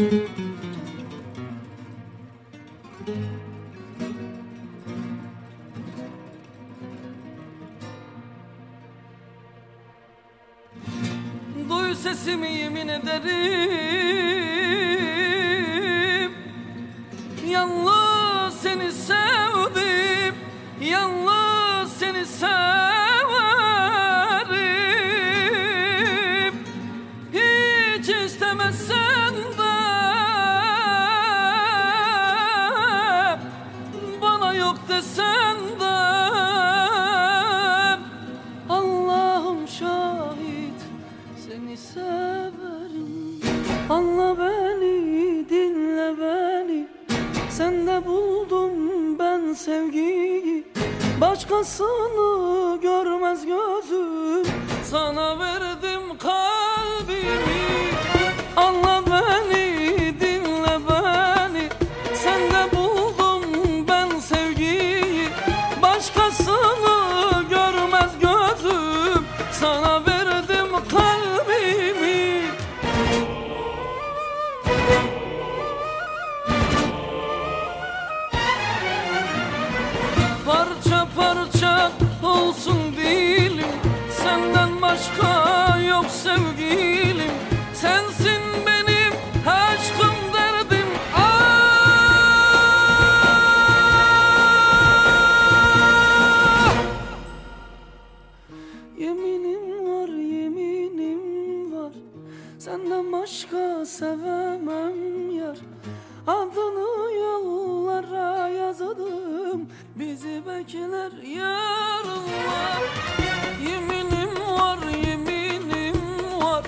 Duy sesimi yemin ederim. Yalnız seni sevdim Yalnız seni severim. Hiç istemezsen Başkasını görmez gözüm Sana verdim Senden başka sevemem yar. Adını yollara yazdım. Bizi bekler yarınlar. Yeminim var yeminim var.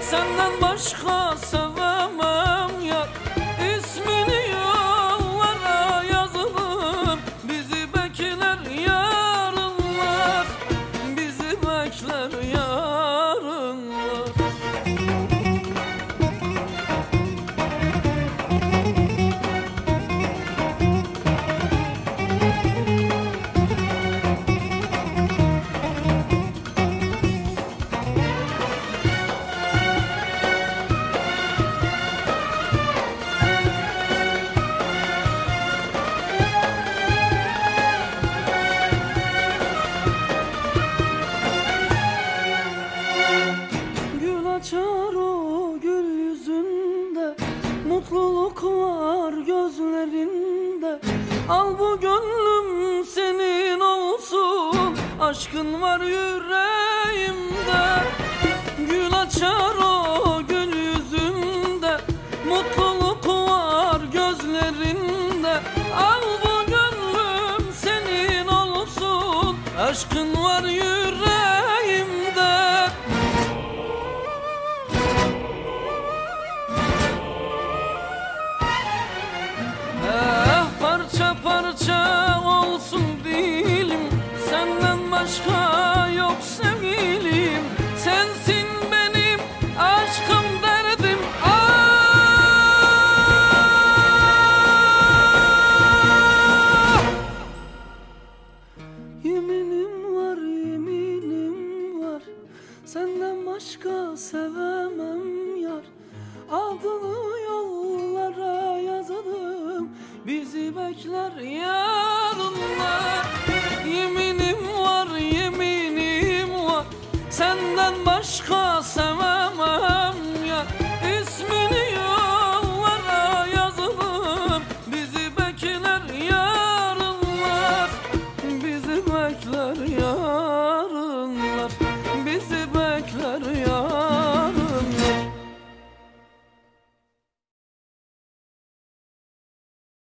Senden başka sevemem Mutluluk var gözlerinde. Al bu gönlüm senin olsun. Aşkın var yüreğimde. Gül açar o gül yüzünde. Mutluluk var gözlerinde. Al bu gönlüm senin olsun. Aşkın var yüreğimde başka yok sevgilim. Sensin benim aşkım derdim. Ah! Yeminim var yeminim var. Senden başka sevemem yar. Adını yollara yazdım Bizi bekler yarınlar